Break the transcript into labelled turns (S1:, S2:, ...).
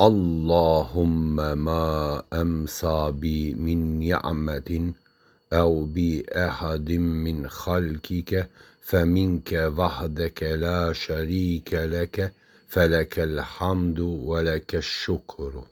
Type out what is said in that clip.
S1: اللهم ما أمسى بي من نعمة أو بأحد من خلقك فمنك وحدك لا شريك لك فلك الحمد ولك الشكر.